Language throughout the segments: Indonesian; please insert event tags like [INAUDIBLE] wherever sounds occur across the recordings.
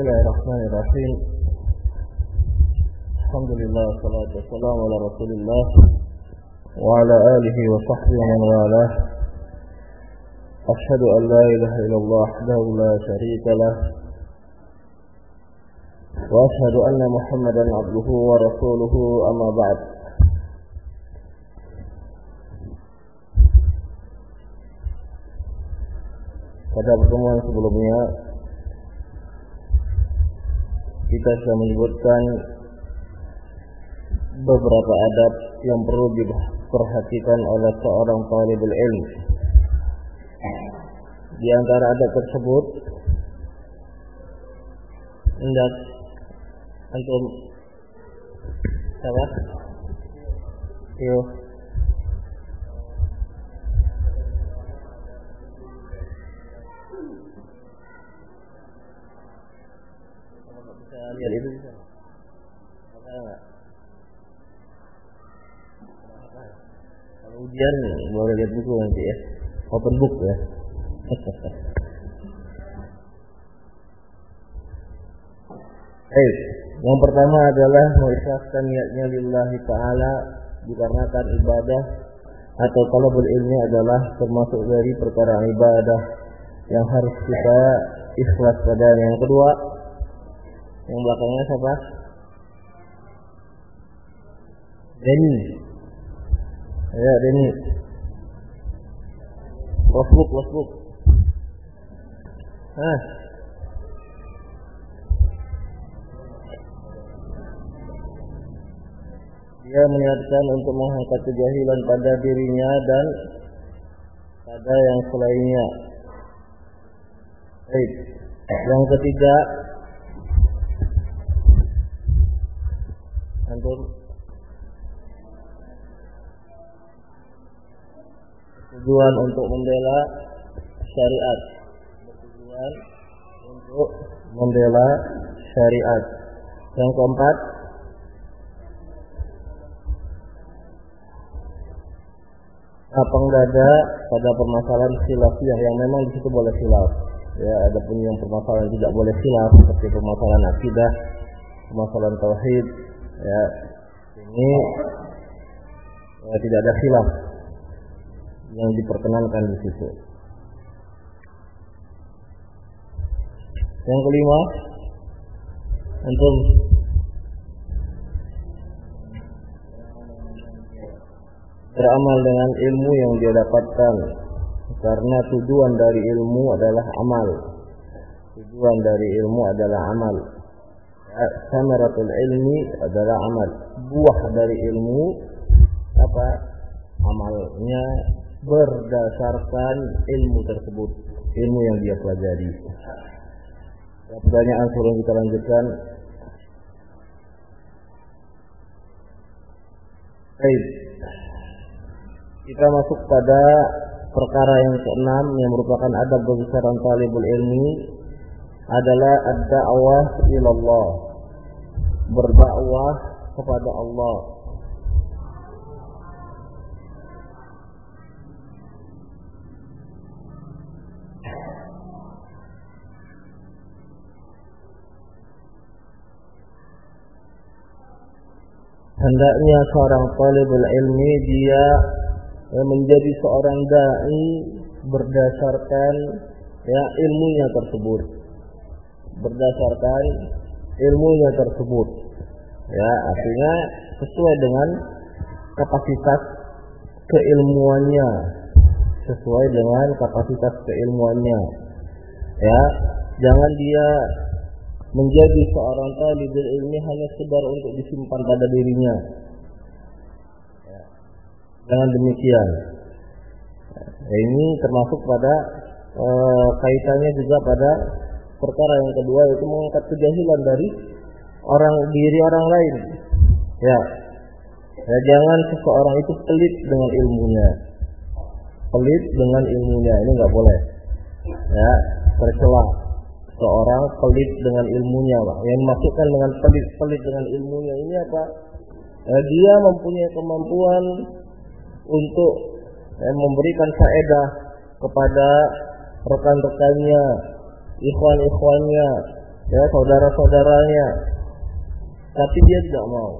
Bismillahirrahmanirrahim. Alhamdulillah Salatu wassalamu ala rasulillah Wa ala alihi wa sahbihi wa man walah Ashhadu an la ilaha illallah Ahdahu la sharika lah. Wa ashhadu anna muhammadan abduhu wa rasuluhu amma ba'd. Pada pertemuan sebelumnya kita sudah menyebutkan beberapa adab yang perlu diperhatikan oleh seorang talibul ilm. Di antara adab tersebut hendak antum apa? Yuk. Itu bisa kalau ujian boleh lihat buku nanti ya. Open book ya. [LAUGHS] Baik, yang pertama adalah mengikhlaskan niatnya lillahi ta'ala dikarenakan ibadah atau kalau berilmu adalah termasuk dari perkara ibadah yang harus kita ikhlas pada. Yang kedua yang belakangnya siapa? Denny. Ya, Denny. Wasbuk, wasbuk. Hah. Dia meniatkan untuk mengangkat kejahilan pada dirinya dan pada yang selainnya. Baik. Yang ketiga, antum tujuan untuk membela syariat. Tujuan untuk membela syariat. Yang keempat lapang dada pada permasalahan khilafiyah yang memang di situ boleh khilaf. Ya ada pun yang permasalahan tidak boleh khilaf seperti permasalahan akidah permasalahan tauhid ya ini ya, tidak ada khilaf yang diperkenankan di situ. Yang kelima, antum beramal dengan ilmu yang dia dapatkan karena tujuan dari ilmu adalah amal. Tujuan dari ilmu adalah amal samaratul ilmi adalah amal. Buah dari ilmu apa? Amalnya berdasarkan ilmu tersebut, ilmu yang dia pelajari. Ya, pertanyaan sebelum kita lanjutkan. Baik. Kita masuk pada perkara yang keenam yang merupakan adab seorang talibul ilmi adalah ad-da'wah ilallah berdakwah kepada Allah hendaknya seorang talibul ilmi dia menjadi seorang dai berdasarkan ya ilmunya tersebut berdasarkan ilmunya tersebut. Ya, artinya sesuai dengan kapasitas keilmuannya, sesuai dengan kapasitas keilmuannya. Ya, jangan dia menjadi seorang talibul ilmi hanya sekedar untuk disimpan pada dirinya. Ya. Jangan demikian. Ya, ini termasuk pada e, kaitannya juga pada perkara yang kedua yaitu mengangkat kejahilan dari orang diri orang lain. Ya. Ya jangan seseorang itu pelit dengan ilmunya. Pelit dengan ilmunya ini nggak boleh. Ya, tercela seorang pelit dengan ilmunya, Pak. Yang dimaksudkan dengan pelit-pelit dengan ilmunya ini apa? Ya, dia mempunyai kemampuan untuk ya, memberikan faedah kepada rekan-rekannya, ikhwan-ikhwannya, ya saudara-saudaranya tapi dia tidak mau.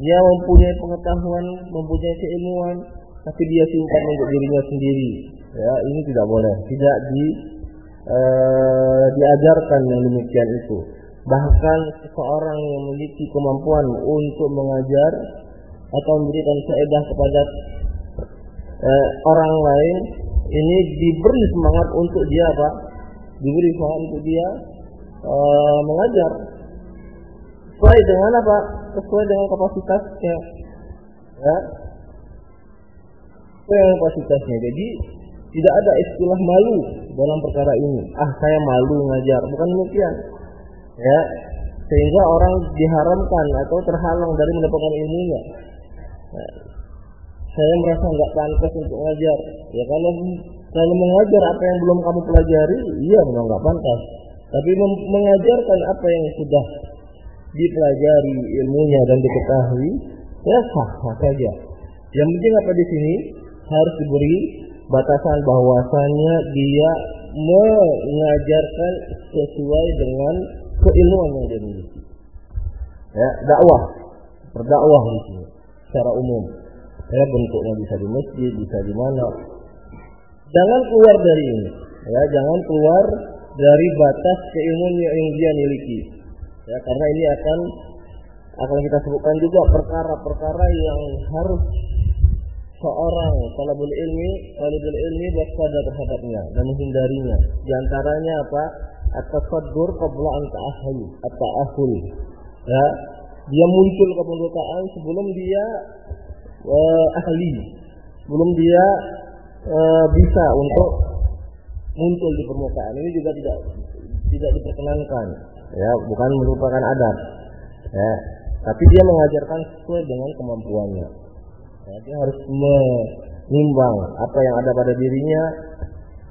Dia mempunyai pengetahuan mempunyai keilmuan tapi dia simpan untuk dirinya sendiri. Ya ini tidak boleh. Tidak di uh, diajarkan yang demikian itu. Bahkan seseorang yang memiliki kemampuan untuk mengajar atau memberikan faedah kepada uh, orang lain ini diberi semangat untuk dia apa? Diberi semangat untuk dia uh, mengajar sesuai dengan apa? Sesuai dengan kapasitasnya ya. Sesuai dengan kapasitasnya. Jadi tidak ada istilah malu dalam perkara ini. Ah saya malu ngajar. Bukan demikian. Ya. Sehingga orang diharamkan atau terhalang dari mendapatkan ilmunya. Ya. saya merasa nggak pantas untuk ngajar. Ya kalau kalau mengajar apa yang belum kamu pelajari iya memang nggak pantas. Tapi mengajarkan apa yang sudah dipelajari ilmunya dan diketahui ya sah sah saja yang penting apa di sini harus diberi batasan bahwasanya dia mengajarkan sesuai dengan keilmuan yang dia miliki. Ya, dakwah, berdakwah di sini secara umum. Ya, bentuknya bisa di masjid, bisa di mana. Jangan keluar dari ini. Ya, jangan keluar dari batas keilmuan yang dia miliki. Ya, karena ini akan akan kita sebutkan juga perkara-perkara yang harus seorang talabul ilmi, talibul ilmi waspada terhadapnya dan menghindarinya. Di antaranya apa? At-tasaddur qabla an ta'ahul, at-ta'ahul. Ya, dia muncul kependudukan sebelum dia uh, ahli, sebelum dia uh, bisa untuk muncul di permukaan. Ini juga tidak tidak diperkenankan. Ya, bukan merupakan adat. Ya, tapi dia mengajarkan sesuai dengan kemampuannya. Ya, dia harus menimbang apa yang ada pada dirinya.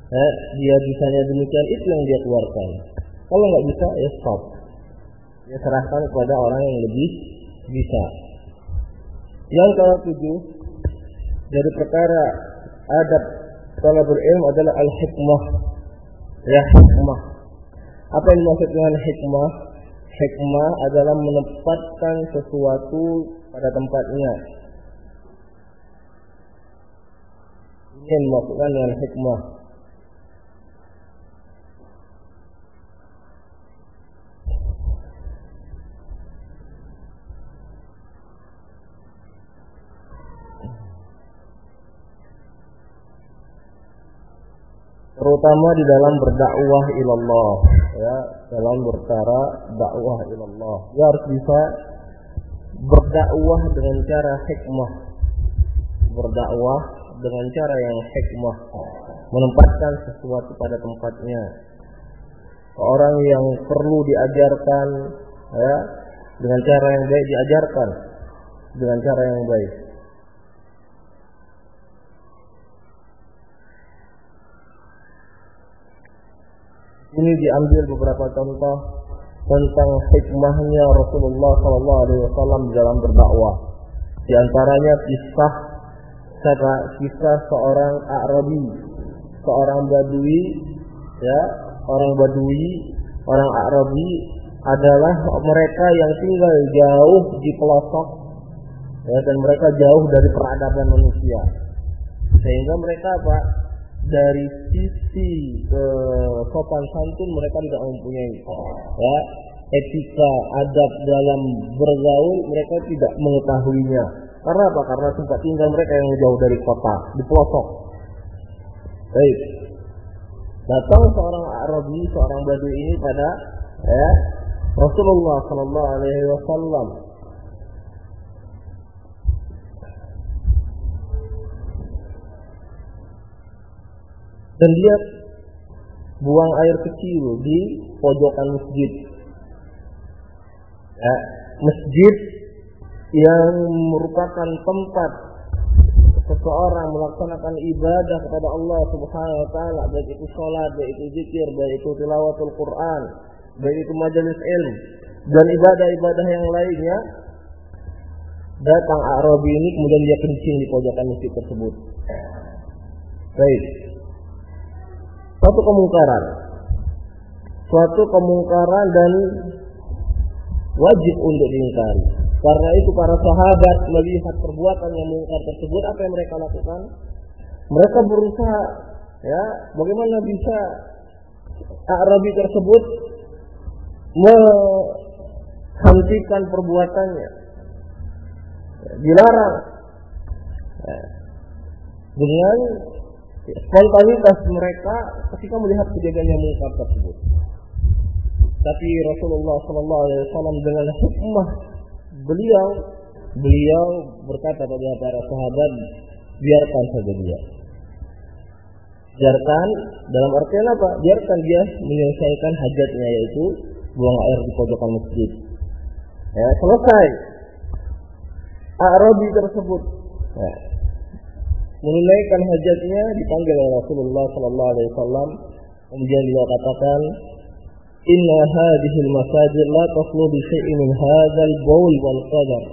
Ya, dia bisanya demikian itu yang dia keluarkan. Kalau nggak bisa, ya stop. Dia serahkan kepada orang yang lebih bisa. Yang ketujuh dari perkara adab kalau berilmu adalah al-hikmah. Ya, hikmah. Apa yang dimaksud dengan hikmah? Hikmah adalah menempatkan sesuatu pada tempatnya Ini yang dimaksudkan dengan hikmah. terutama di dalam berdakwah ilallah ya dalam bercara dakwah ilallah. Dia harus bisa berdakwah dengan cara hikmah. Berdakwah dengan cara yang hikmah. Menempatkan sesuatu pada tempatnya. Orang yang perlu diajarkan ya dengan cara yang baik diajarkan. Dengan cara yang baik ini diambil beberapa contoh tentang hikmahnya Rasulullah Sallallahu Alaihi Wasallam dalam berdakwah. Di antaranya kisah kata kisah seorang Arabi, seorang Badui, ya, orang Badui, orang Arabi adalah mereka yang tinggal jauh di pelosok ya, dan mereka jauh dari peradaban manusia. Sehingga mereka apa? Dari sisi ke sopan santun mereka tidak mempunyai ya etika adab dalam bergaul mereka tidak mengetahuinya karena apa? Karena tempat tinggal mereka yang jauh dari kota, di pelosok. Baik. Datang seorang Arabi, seorang Badui ini pada ya, Rasulullah Sallallahu Alaihi Wasallam. Dan dia buang air kecil di pojokan masjid. Ya, masjid yang merupakan tempat seseorang melaksanakan ibadah kepada Allah Subhanahu wa taala baik itu salat, baik itu zikir, baik itu tilawatul Quran, baik itu majelis ilmu dan ibadah-ibadah yang lainnya datang Arabi ini kemudian dia kencing di pojokan masjid tersebut. Baik. Satu kemungkaran. suatu kemungkaran dan wajib untuk diingkari. Karena itu para sahabat melihat perbuatan yang mungkar tersebut apa yang mereka lakukan? Mereka berusaha ya bagaimana bisa Arabi tersebut menghentikan perbuatannya dilarang ya. dengan spontanitas mereka ketika melihat kejadian yang mungkar tersebut. Tapi Rasulullah Sallallahu Alaihi Wasallam dengan hikmah beliau beliau berkata kepada para sahabat biarkan saja dia. Biarkan dalam artian apa? Biarkan dia menyelesaikan hajatnya yaitu buang air di pojokan masjid. Ya selesai. Arabi tersebut. Ya, menunaikan hajatnya dipanggil oleh Rasulullah Sallallahu Alaihi Wasallam. Kemudian beliau katakan Inna hadhihi al-masajid la taslu bi syai'in min hadzal bawl wal qadar.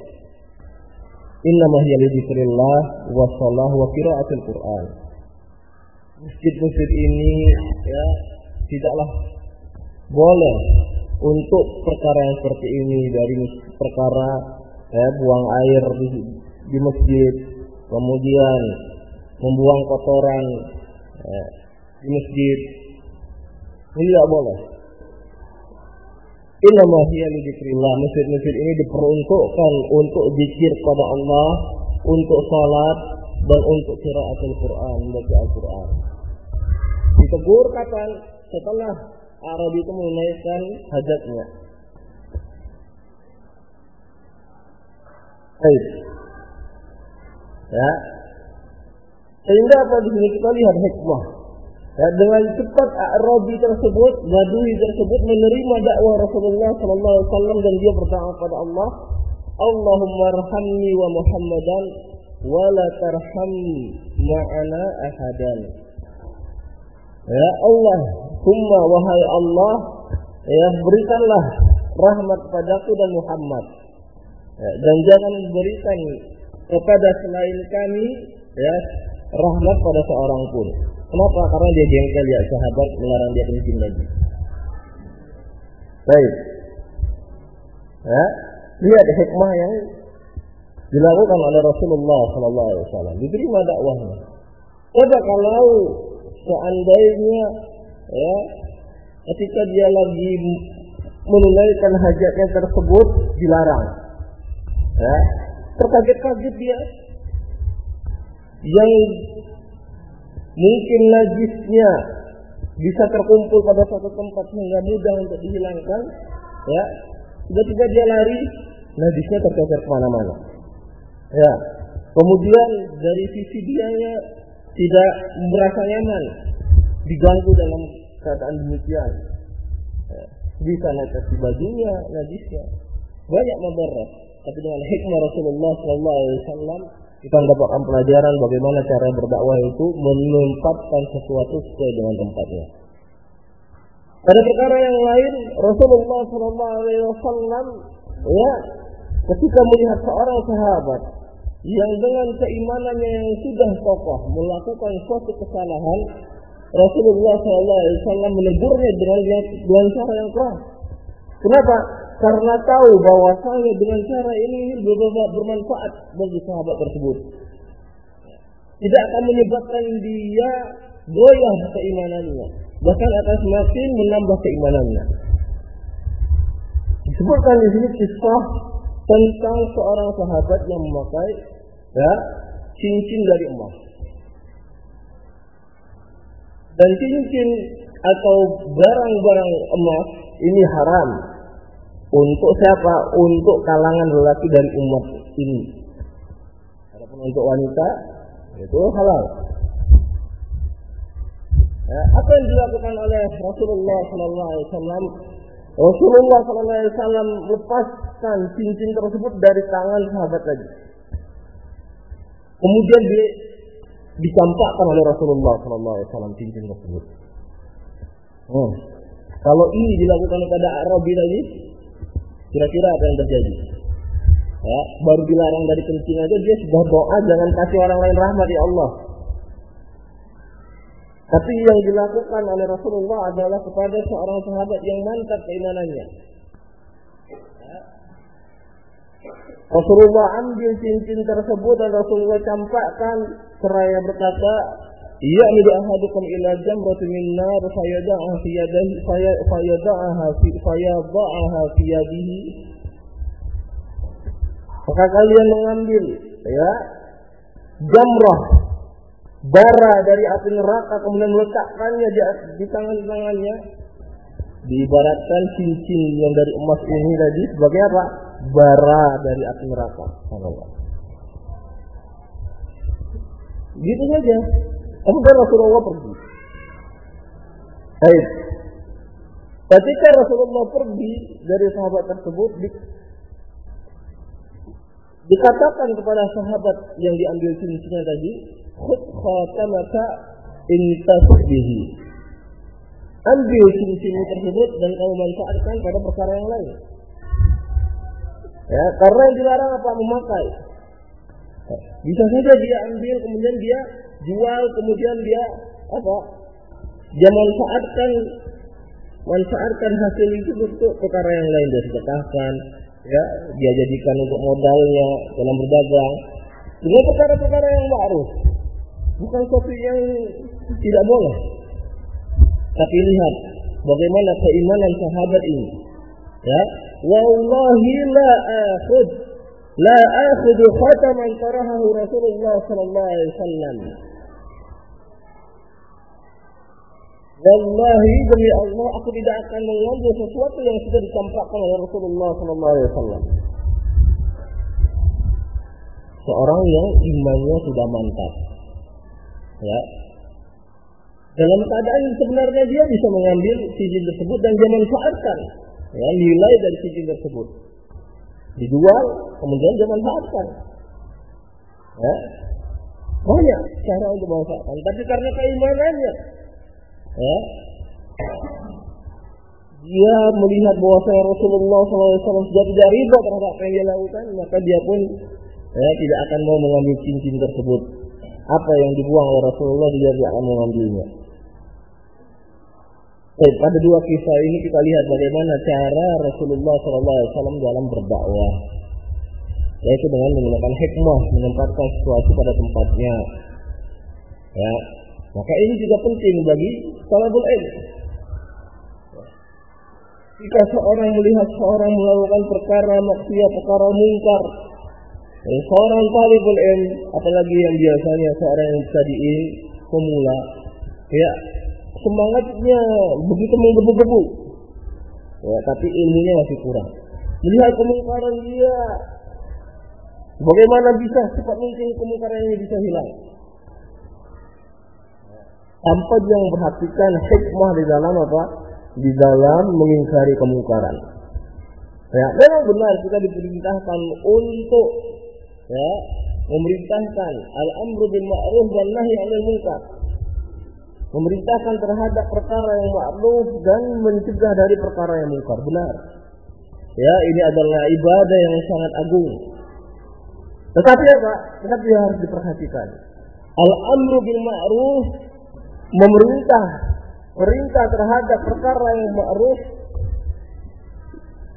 Inna ma hiya li dzikrillah wa shalah wa qiraatil Qur'an. Masjid-masjid ini ya tidaklah boleh untuk perkara yang seperti ini dari perkara ya, buang air di, di masjid, kemudian membuang kotoran ya, di masjid. Ini tidak boleh. Inama hiya dzikrillah. Masjid-masjid ini diperuntukkan untuk zikir kepada Allah, untuk salat dan untuk qiraatul Quran, membaca Al-Quran. Ditegur kapan? Setelah Arab itu menunaikan hajatnya. Baik. Ya. Sehingga apa di sini kita lihat hikmah. Ya, dengan cepat Arabi tersebut, Badui tersebut menerima dakwah Rasulullah Sallallahu Alaihi Wasallam dan dia berdoa kepada Allah, Allahumma rahamni wa Muhammadan wa la ma'ana ahadan. Ya Allah, Humma wahai Allah, ya berikanlah rahmat padaku dan Muhammad. Ya, dan jangan berikan kepada selain kami ya rahmat pada seorang pun. Kenapa? Karena dia jengkel ya sahabat melarang dia kencing lagi. Baik. Ya, lihat hikmah yang dilakukan oleh Rasulullah Sallallahu Alaihi Wasallam. Diterima dakwahnya. Coba kalau seandainya ya ketika dia lagi menunaikan hajatnya tersebut dilarang ya terkaget-kaget dia yang mungkin najisnya bisa terkumpul pada satu tempat sehingga mudah untuk dihilangkan ya tiba-tiba dia lari najisnya tercecer ke mana-mana. Ya kemudian dari sisi dia tidak merasa nyaman diganggu dalam keadaan demikian. Ya, bisa netes di bajunya najisnya. Banyak memberat tapi dengan hikmah Rasulullah Sallallahu Alaihi Wasallam kita mendapatkan pelajaran bagaimana cara berdakwah itu menempatkan sesuatu sesuai dengan tempatnya. Pada perkara yang lain, Rasulullah Wasallam ya ketika melihat seorang sahabat yang dengan keimanannya yang sudah kokoh melakukan suatu kesalahan, Rasulullah Wasallam menegurnya dengan dengan cara yang keras. Kenapa? karena tahu bahwasanya dengan cara ini bermanfaat bagi sahabat tersebut. Tidak akan menyebabkan dia goyah keimanannya, bahkan akan semakin menambah keimanannya. Disebutkan di sini kisah tentang seorang sahabat yang memakai ya, cincin dari emas. Dan cincin atau barang-barang emas ini haram untuk siapa? Untuk kalangan lelaki dari umat ini. Adapun untuk wanita itu halal. Ya, apa yang dilakukan oleh Rasulullah Sallallahu Alaihi Wasallam? Rasulullah Sallallahu Alaihi Wasallam lepaskan cincin tersebut dari tangan sahabat tadi. Kemudian dia dicampakkan oleh Rasulullah Sallallahu Alaihi Wasallam cincin tersebut. Hmm. Kalau ini dilakukan kepada Arabi tadi, Kira-kira apa yang terjadi? Ya, baru dilarang dari kencing aja dia sudah doa jangan kasih orang lain rahmat ya Allah. Tapi yang dilakukan oleh Rasulullah adalah kepada seorang sahabat yang mantap keimanannya. Rasulullah ambil cincin tersebut dan Rasulullah campakkan seraya berkata, Ya'midu ahadukum ila jamratin min nar fayada'aha fi yadihi fayada'aha fi fayada'aha fi yadihi Maka kalian mengambil ya jamrah bara dari api neraka kemudian meletakkannya di, di tangan-tangannya diibaratkan cincin yang dari emas ini tadi sebagai apa? bara dari api neraka. Gitu saja. Kemudian Rasulullah pergi. Baik. Ketika Rasulullah pergi dari sahabat tersebut, di, dikatakan kepada sahabat yang diambil cincinnya tadi, khud khatamaka intas bihi. Ambil cincin tersebut dan kamu manfaatkan pada perkara yang lain. Ya, karena yang dilarang apa memakai. Bisa saja dia ambil kemudian dia jual kemudian dia apa? Dia manfaatkan manfaatkan hasil itu untuk perkara yang lain dia sedekahkan, ya, dia jadikan untuk modalnya dalam berdagang. Dengan perkara-perkara yang ma'ruf. Bukan sesuatu yang tidak boleh. Tapi lihat bagaimana keimanan sahabat ini. Ya, wallahi la akhud la akhud khataman tarahahu Rasulullah sallallahu alaihi wasallam. Wallahi demi Allah aku tidak akan mengambil sesuatu yang sudah dicampakkan oleh Rasulullah wasallam. Seorang yang imannya sudah mantap. Ya. Dalam keadaan sebenarnya dia bisa mengambil cincin tersebut dan dia manfaatkan ya, nilai dari cincin tersebut. Dijual, kemudian dia manfaatkan. Ya. Banyak cara untuk manfaatkan. Tapi karena keimanannya, ya, dia melihat bahwa saya Rasulullah SAW sudah tidak riba terhadap apa yang dia lakukan, maka dia pun ya, tidak akan mau mengambil cincin tersebut. Apa yang dibuang oleh Rasulullah dia tidak akan mengambilnya. Eh, pada dua kisah ini kita lihat bagaimana cara Rasulullah SAW dalam berdakwah, yaitu dengan menggunakan hikmah, menempatkan sesuatu pada tempatnya. Ya, maka ini juga penting bagi talabul ilm. Jika seorang melihat seorang melakukan perkara maksiat, perkara mungkar, ya, seorang talibul ilm, apalagi yang biasanya seorang yang tadiin pemula, ya semangatnya begitu menggebu-gebu. Ya, tapi ilmunya masih kurang. Melihat kemungkaran dia, bagaimana bisa cepat mungkin kemungkaran ini bisa hilang? Tanpa dia memperhatikan hikmah di dalam apa? Di dalam mengingkari kemungkaran. Ya, memang benar kita diperintahkan untuk ya memerintahkan al-amru bil ma'ruf dan nahi 'anil munkar memerintahkan terhadap perkara yang ma'ruf dan mencegah dari perkara yang mungkar. Benar. Ya, ini adalah ibadah yang sangat agung. Tetapi apa? Tetapi harus diperhatikan. Al-amru bil ma'ruf memerintah perintah terhadap perkara yang ma'ruf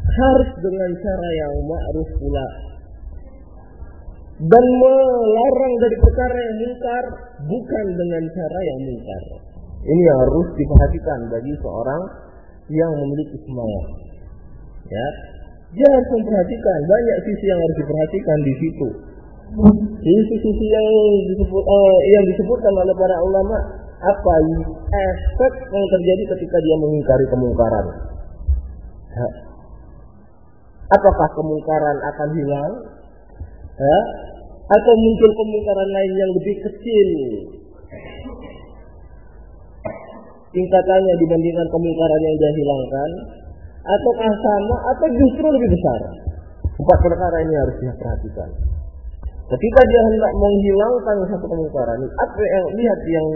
harus dengan cara yang ma'ruf pula dan melarang dari perkara yang mungkar bukan dengan cara yang mungkar. Ini harus diperhatikan bagi seorang yang memiliki semangat. Ya, dia harus memperhatikan banyak sisi yang harus diperhatikan di situ. Sisi-sisi yang disebut uh, yang disebutkan oleh para ulama apa efek yang terjadi ketika dia mengingkari kemungkaran. Ya. Apakah kemungkaran akan hilang? Ya, atau muncul kemungkaran lain yang lebih kecil tingkatannya dibandingkan kemungkaran yang dia hilangkan ataukah sama atau justru lebih besar empat perkara ini harus dia perhatikan ketika dia hendak menghilangkan satu kemungkaran apa yang lihat yang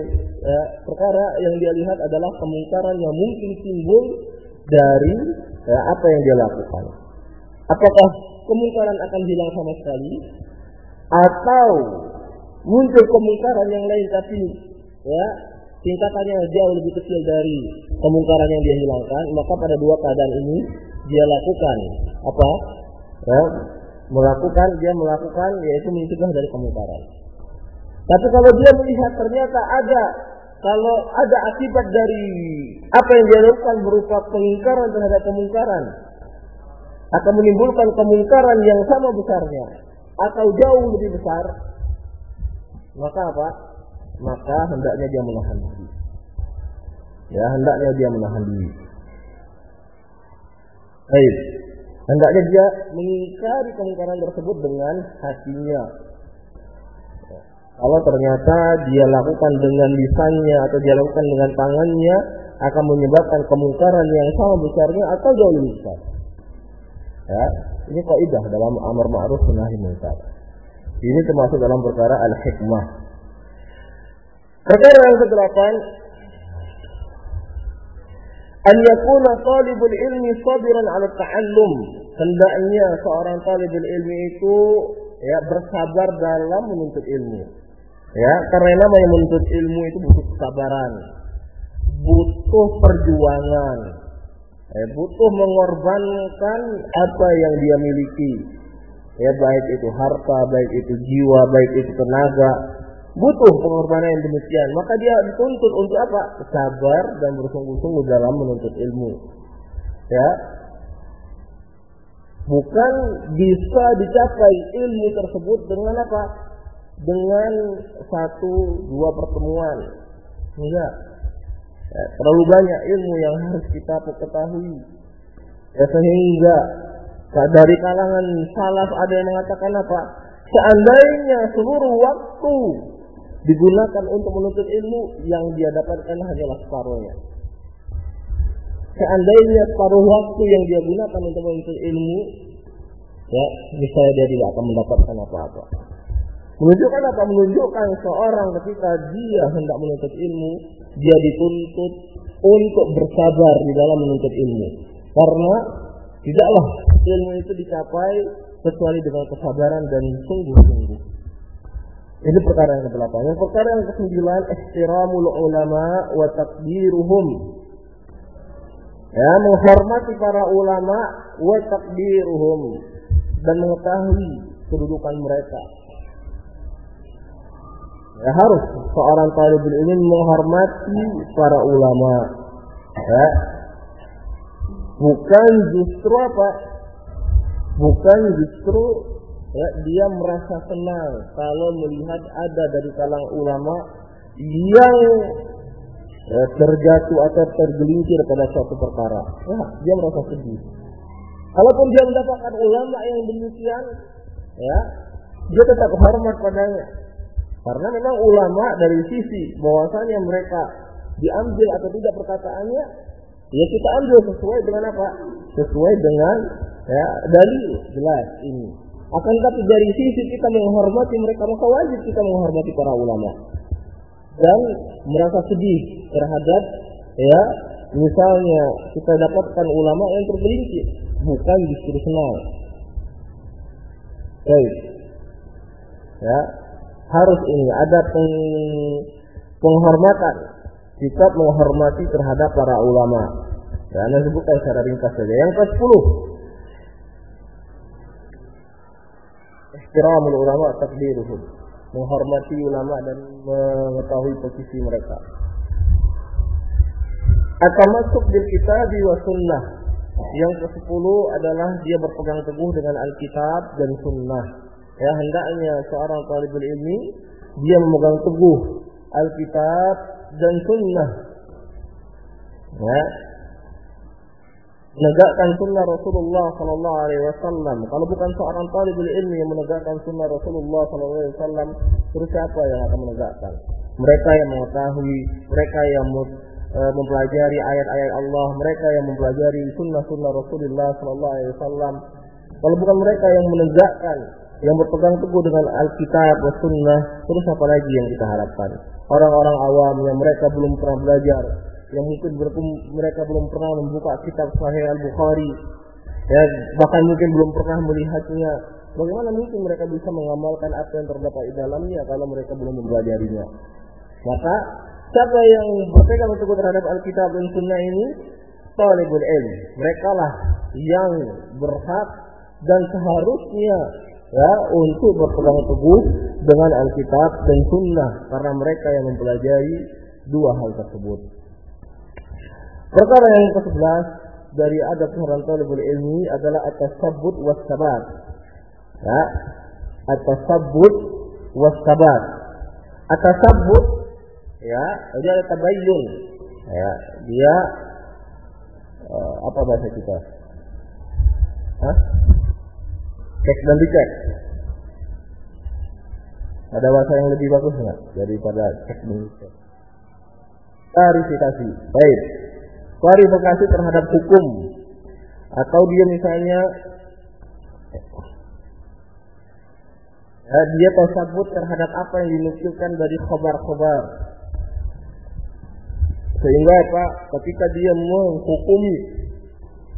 ya, perkara yang dia lihat adalah kemungkaran yang mungkin timbul dari ya, apa yang dia lakukan apakah kemungkaran akan hilang sama sekali atau muncul kemungkaran yang lain tapi ya tingkatannya jauh lebih kecil dari kemungkaran yang dia hilangkan, maka pada dua keadaan ini dia lakukan apa? Ya, melakukan dia melakukan yaitu mencegah dari kemungkaran. Tapi kalau dia melihat ternyata ada kalau ada akibat dari apa yang dia lakukan berupa pengingkaran terhadap kemungkaran akan menimbulkan kemungkaran yang sama besarnya atau jauh lebih besar maka apa? Maka hendaknya dia menahan diri. Ya, hendaknya dia menahan diri. Baik. Hendaknya dia mengingkari kemungkaran tersebut dengan hatinya. Kalau ternyata dia lakukan dengan lisannya atau dia lakukan dengan tangannya akan menyebabkan kemungkaran yang sama besarnya atau jauh lebih besar. Ya, ini kaidah dalam amar ma'ruf nahi munkar. Ini termasuk dalam perkara al-hikmah. Perkara yang kedelapan an yakuna talibul ilmi sabiran ala ta'allum. Hendaknya seorang talibul ilmi itu ya bersabar dalam menuntut ilmu. Ya, karena namanya menuntut ilmu itu butuh kesabaran, butuh perjuangan, ya, butuh mengorbankan apa yang dia miliki. Ya, baik itu harta, baik itu jiwa, baik itu tenaga, butuh pengorbanan yang demikian. Maka dia dituntut untuk apa? Sabar dan bersungguh-sungguh dalam menuntut ilmu. Ya, bukan bisa dicapai ilmu tersebut dengan apa? Dengan satu dua pertemuan. Enggak. Ya, terlalu banyak ilmu yang harus kita ketahui. Ya sehingga dari kalangan salaf ada yang mengatakan apa? Seandainya seluruh waktu digunakan untuk menuntut ilmu yang dia dapatkan hanyalah separuhnya. Seandainya separuh waktu yang dia gunakan untuk menuntut ilmu, ya, misalnya dia tidak akan mendapatkan apa-apa. Menunjukkan apa? Menunjukkan seorang ketika dia hendak menuntut ilmu, dia dituntut untuk bersabar di dalam menuntut ilmu. Karena tidaklah ilmu itu dicapai kecuali dengan kesabaran dan sungguh-sungguh. Ini perkara yang ke-8. Yang perkara yang ke-9, ihtiramul ulama wa takdiruhum. Ya, menghormati para ulama wa takdiruhum dan mengetahui kedudukan mereka. Ya, harus seorang talibul ilmi menghormati para ulama. Ya. Bukan justru apa? Bukan justru ya, dia merasa senang kalau melihat ada dari kalangan ulama yang ya, terjatuh atau tergelincir pada suatu perkara. Ya, dia merasa sedih. Kalaupun dia mendapatkan ulama yang demikian, ya, dia tetap hormat padanya. Karena memang ulama dari sisi bahwasanya mereka diambil atau tidak perkataannya, ya kita ambil sesuai dengan apa? Sesuai dengan ya dalil jelas ini. Akan tapi dari sisi kita menghormati mereka, maka wajib kita menghormati para ulama dan merasa sedih terhadap ya misalnya kita dapatkan ulama yang tergelincir bukan justru senang. Baik. Ya, harus ini ada peng, penghormatan sikap menghormati terhadap para ulama. Ya, anda sebutkan secara ringkas saja. Yang ke-10 Ihtiramul ulama takdiruhum menghormati ulama dan mengetahui posisi mereka. Akan masuk di kitab wa sunnah. Yang ke-10 adalah dia berpegang teguh dengan Alkitab dan sunnah. Ya, hendaknya seorang talibul ilmi dia memegang teguh Alkitab dan sunnah. Ya, menegakkan sunnah Rasulullah Sallallahu Alaihi Wasallam. Kalau bukan seorang talibul ilmi yang menegakkan sunnah Rasulullah Sallallahu Alaihi Wasallam, terus siapa yang akan menegakkan? Mereka yang mengetahui, mereka yang mempelajari ayat-ayat Allah, mereka yang mempelajari sunnah-sunnah Rasulullah Sallallahu Alaihi Wasallam. Kalau bukan mereka yang menegakkan, yang berpegang teguh dengan Alkitab dan Sunnah, terus apa lagi yang kita harapkan? Orang-orang awam yang mereka belum pernah belajar, yang mungkin mereka belum pernah membuka kitab Sahih Al Bukhari, ya bahkan mungkin belum pernah melihatnya. Bagaimana mungkin mereka bisa mengamalkan apa yang terdapat di dalamnya kalau mereka belum mempelajarinya? Maka Siapa yang berpegang teguh terhadap Alkitab dan Sunnah ini? Talibul ilm. Mereka lah yang berhak dan seharusnya ya untuk berpegang teguh dengan Alkitab dan Sunnah karena mereka yang mempelajari dua hal tersebut. Perkara yang ke-11 dari adab seorang talibul ilmi adalah atas sabut was sabat. Ya, atas sabut was sabat. Atas sabut ya, dia ada tabayyun. Ya, dia uh, apa bahasa kita? Hah? Cek dan dicek. Ada bahasa yang lebih bagus nggak daripada cek dan dicek? Klarifikasi. Baik. Klarifikasi terhadap hukum. Atau dia misalnya ya, dia tersebut terhadap apa yang dinukilkan dari khobar-khobar. Sehingga apa? Ketika dia menghukumi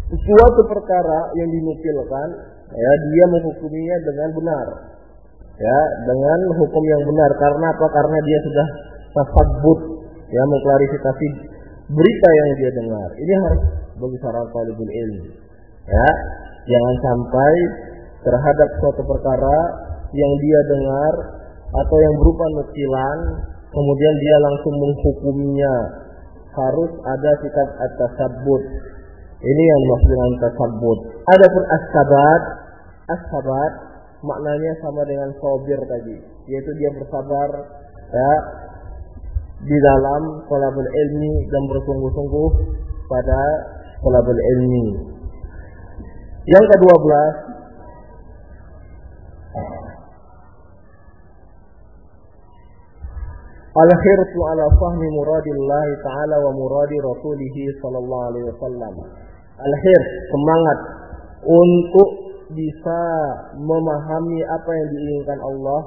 suatu perkara yang dinukilkan ya dia menghukuminya dengan benar. Ya dengan hukum yang benar. Karena apa? Karena dia sudah tersebut ya mengklarifikasi berita yang dia dengar. Ini harus bagi seorang talibul ilmi. Ya jangan sampai terhadap suatu perkara yang dia dengar atau yang berupa nukilan kemudian dia langsung menghukumnya. Harus ada sikap at-tasabbut. Ini yang dimaksud dengan tasabbut. Adapun as-sabat as-sabat maknanya sama dengan sobir tadi yaitu dia bersabar ya di dalam kolabul ilmi dan bersungguh-sungguh pada kolabul ilmi yang kedua belas Al-hirsu ala fahmi muradillah ta'ala wa muradi rasulih sallallahu alaihi wasallam. Al-hirs, semangat untuk bisa memahami apa yang diinginkan Allah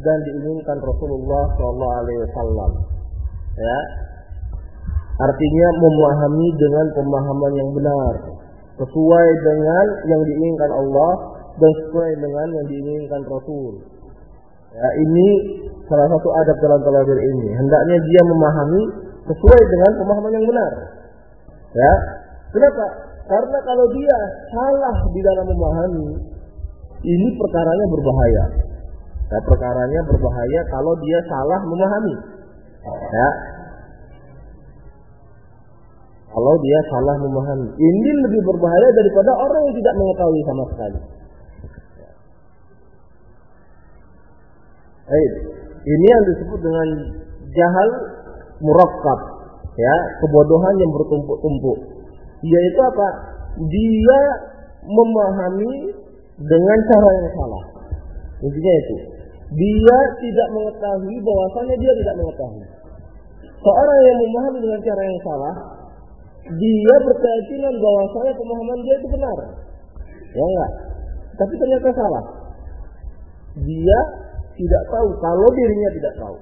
dan diinginkan Rasulullah sallallahu alaihi wasallam. Ya. Artinya memahami dengan pemahaman yang benar, sesuai dengan yang diinginkan Allah dan sesuai dengan yang diinginkan Rasul. Ya, ini salah satu adab dalam talabul ini. Hendaknya dia memahami sesuai dengan pemahaman yang benar. Ya. Kenapa? Karena kalau dia salah di dalam memahami, ini perkaranya berbahaya. Ya, perkaranya berbahaya kalau dia salah memahami. Ya. Kalau dia salah memahami, ini lebih berbahaya daripada orang yang tidak mengetahui sama sekali. Baik. Ini yang disebut dengan jahal murakkab, ya, kebodohan yang bertumpuk-tumpuk. Yaitu apa? Dia memahami dengan cara yang salah. Intinya itu. Dia tidak mengetahui bahwasanya dia tidak mengetahui. Seorang yang memahami dengan cara yang salah, dia berkeyakinan bahwasanya pemahaman dia itu benar. Ya enggak? Tapi ternyata salah. Dia tidak tahu kalau dirinya tidak tahu.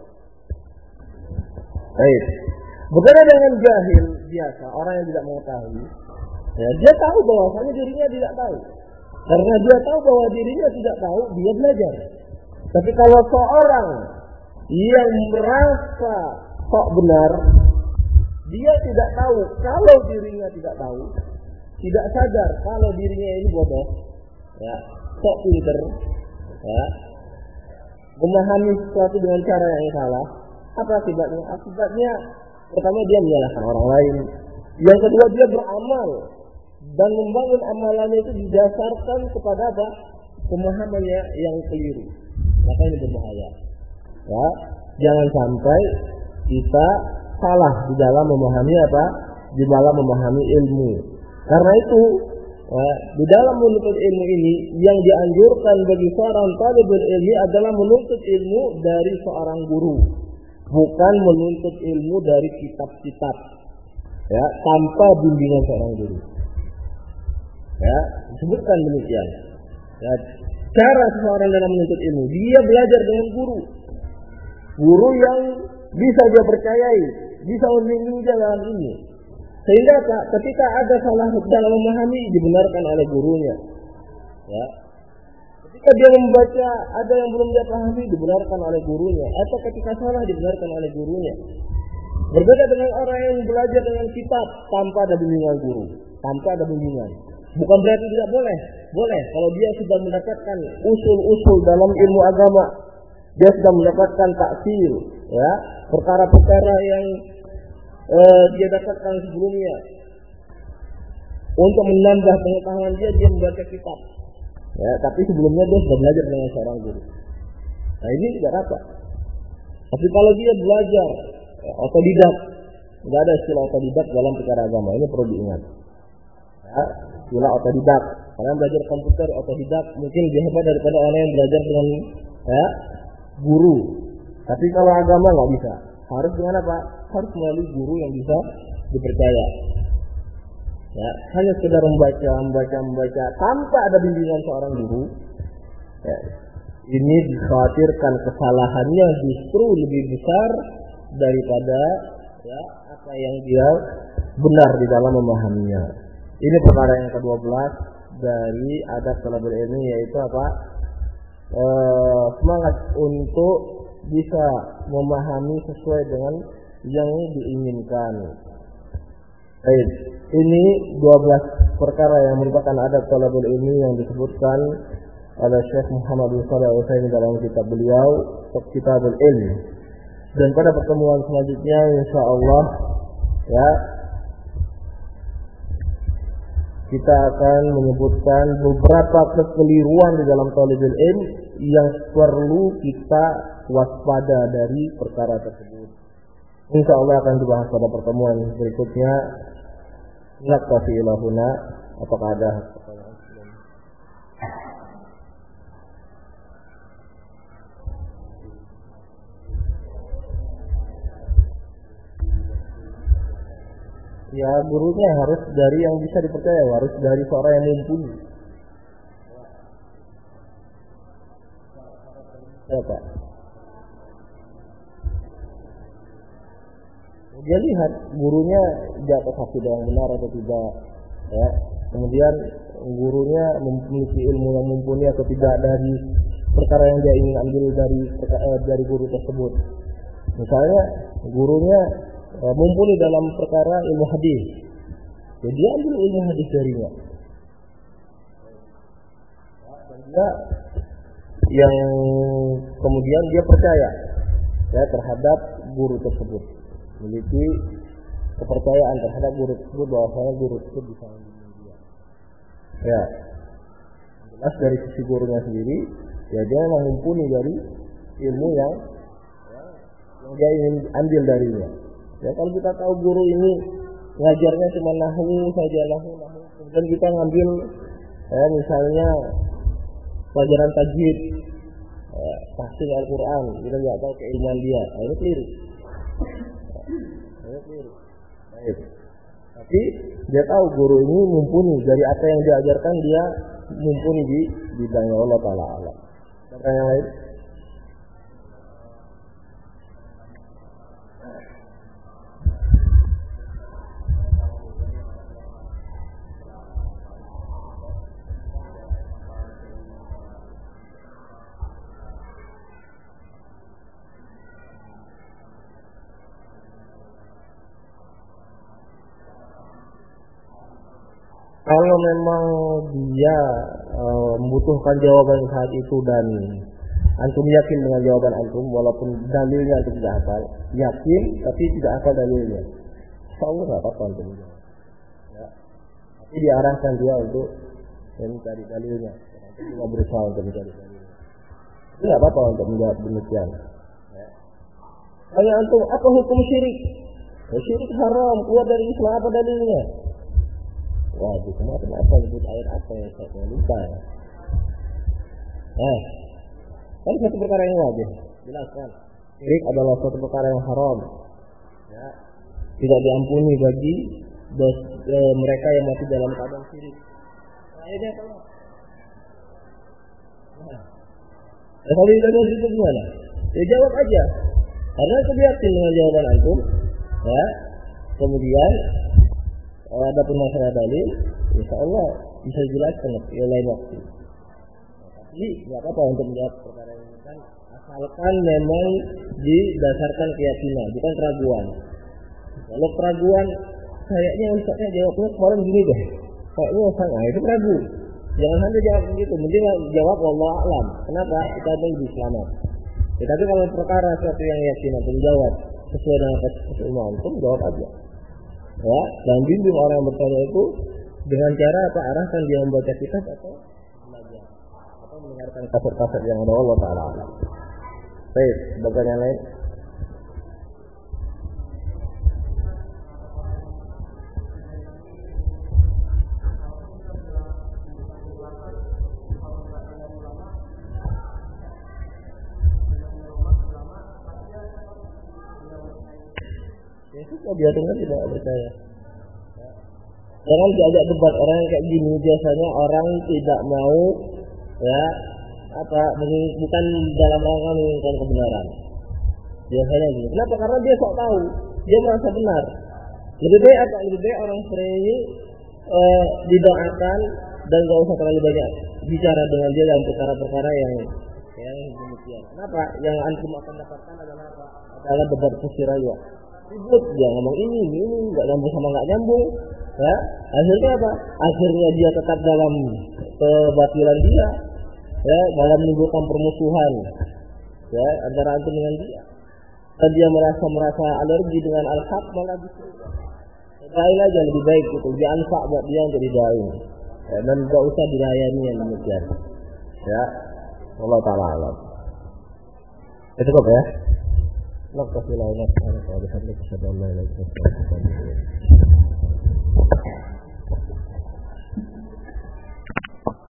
Baik. Berbeda dengan jahil biasa, orang yang tidak mengetahui. Ya, dia tahu bahwasanya dirinya tidak tahu. Karena dia tahu bahwa dirinya tidak tahu, dia belajar. Tapi kalau seorang yang merasa kok benar, dia tidak tahu kalau dirinya tidak tahu, tidak sadar kalau dirinya ini bodoh, ya, kok pinter, ya, memahami sesuatu dengan cara yang salah, apa akibatnya? Akibatnya pertama dia menyalahkan orang lain, yang kedua dia beramal dan membangun amalannya itu didasarkan kepada apa? Pemahamannya yang keliru. Maka ini berbahaya. Ya, jangan sampai kita salah di dalam memahami apa? Di dalam memahami ilmu. Karena itu Nah, di dalam menuntut ilmu ini yang dianjurkan bagi seorang talibul ilmi adalah menuntut ilmu dari seorang guru, bukan menuntut ilmu dari kitab-kitab. Ya, tanpa bimbingan seorang guru. Ya, disebutkan demikian. Ya, cara seseorang dalam menuntut ilmu, dia belajar dengan guru. Guru yang bisa dia percayai, bisa membimbing dalam ini. Sehingga ketika ada salah dalam memahami dibenarkan oleh gurunya. Ya. Ketika dia membaca ada yang belum dia pahami dibenarkan oleh gurunya atau ketika salah dibenarkan oleh gurunya. Berbeda dengan orang yang belajar dengan kitab tanpa ada bimbingan guru, tanpa ada bimbingan. Bukan berarti tidak boleh, boleh kalau dia sudah mendapatkan usul-usul dalam ilmu agama, dia sudah mendapatkan taksil, ya perkara-perkara yang uh, dia dapatkan sebelumnya. Untuk menambah pengetahuan dia, dia membaca kitab. Ya, tapi sebelumnya dia sudah belajar dengan seorang guru. Nah ini tidak apa. Tapi kalau dia belajar ya, otodidak, tidak ada istilah otodidak dalam perkara agama. Ini perlu diingat. Ya, istilah otodidak. Kalian belajar komputer otodidak mungkin lebih hebat daripada orang yang belajar dengan ya, guru. Tapi kalau agama nggak bisa. Harus dengan apa? Harus melalui guru yang bisa dipercaya. Ya, hanya sekedar membaca, membaca, membaca tanpa ada bimbingan seorang guru. Ya, ini dikhawatirkan kesalahannya justru lebih besar daripada ya, apa yang dia benar di dalam memahaminya. Ini perkara yang ke-12 dari adab talabul ilmi yaitu apa? E, semangat untuk bisa memahami sesuai dengan yang diinginkan. Baik, ini 12 perkara yang merupakan adab talabul ilmi yang disebutkan oleh Syekh Muhammad bin Shalih Al dalam kitab beliau Kitabul Ilm. Dan pada pertemuan selanjutnya insya Allah ya kita akan menyebutkan beberapa kekeliruan di dalam talibul ilm yang perlu kita waspada dari perkara tersebut. Insya Allah akan dibahas pada pertemuan berikutnya. Naktafi ilahuna. Apakah ada Ya gurunya harus dari yang bisa dipercaya, harus dari seorang yang mumpuni. Ya. Dia lihat gurunya atas akidah yang benar atau tidak. Ya. Kemudian gurunya memiliki ilmu yang mumpuni atau tidak dari perkara yang dia ingin ambil dari eh, dari guru tersebut. Misalnya gurunya eh, mumpuni dalam perkara ilmu hadis. Jadi ya, dia ambil ilmu hadis darinya. Dia yang kemudian dia percaya ya terhadap guru tersebut memiliki kepercayaan terhadap guru tersebut bahwasanya guru tersebut bisa membimbing dia. Ya, jelas dari sisi gurunya sendiri, ya dia memang mumpuni dari ilmu yang yang dia ingin ambil darinya. Ya kalau kita tahu guru ini ngajarnya cuma nahu saja nahu nahu, kemudian kita ngambil ya misalnya pelajaran tajwid, ya, tafsir Al-Quran, kita nggak tahu keilmuan dia, nah, ini keliru. Baik. Tapi dia tahu guru ini mumpuni dari apa yang diajarkan dia mumpuni di bidangnya Allah Taala yang lain? Memang dia e, membutuhkan jawaban saat itu dan antum yakin dengan jawaban antum walaupun dalilnya antum tidak hafal yakin tapi tidak hafal dalilnya. Insya Allah nggak apa-apa antum. Ya. tapi diarahkan dia untuk mencari dalilnya. Antum juga berusaha untuk mencari dalilnya. Itu nggak apa-apa untuk menjawab demikian. Ya. Tanya antum apa hukum syirik? Ya, syirik haram. Keluar dari Islam apa dalilnya wajib kemarin apa nyebut ayat apa yang saya lupa? Eh kan satu perkara yang wajib. Jelas kan? Syirik adalah suatu perkara yang haram. Ya. Tidak diampuni bagi dos, e, mereka yang mati dalam keadaan syirik. Nah, ayatnya kalau nah, ya, kalau tidak mau itu gimana? Ya jawab aja. Karena yakin dengan jawaban antum ya. Kemudian ada pun masalah dalil, insya Allah bisa dijelaskan di lain waktu. Tapi nggak apa-apa untuk menjawab perkara ini kan asalkan memang didasarkan keyakinan, bukan keraguan. Kalau keraguan, kayaknya ustaznya jawabnya kemarin gini deh. Kayaknya nah itu ragu. Jangan sampai jawab begitu. Mending jawab Allah alam. Kenapa? Kita lebih selamat. Ya, tapi kalau perkara sesuatu yang yakin atau jawab sesuai dengan antum, jawab aja. Ya, dan bimbing orang yang bertanya itu dengan cara apa arahkan dia membaca kitab atau belajar atau mendengarkan kaset-kaset yang ada Allah Taala. Baik, bagian lain. Ya sudah biarin aja tidak percaya. Jangan diajak debat orang yang kayak gini biasanya orang tidak mau ya apa bukan dalam rangka menginginkan kebenaran. Biasanya gitu. Kenapa? Karena dia sok tahu, dia merasa benar. Lebih baik apa? Lebih baik orang seperti ini eh, didoakan dan gak usah terlalu banyak bicara dengan dia dalam perkara-perkara yang yang demikian. Kenapa? Yang antum akan dapatkan adalah apa? Adalah debat kusiraya ribut dia ngomong ini ini nggak nyambung sama nggak nyambung. Ya akhirnya apa? Akhirnya dia tetap dalam kebatilan dia ya dalam menimbulkan permusuhan ya antara antum dengan dia. Dan dia merasa merasa alergi dengan al-haq malah justru lain aja lebih baik gitu. Dia anfak buat dia untuk didain ya, dan gak usah dilayani yang demikian. Ya Allah taala alam. Itu kok ya نقف إلى نفسنا وبحمدك أشهد أن لا إله إلا أنت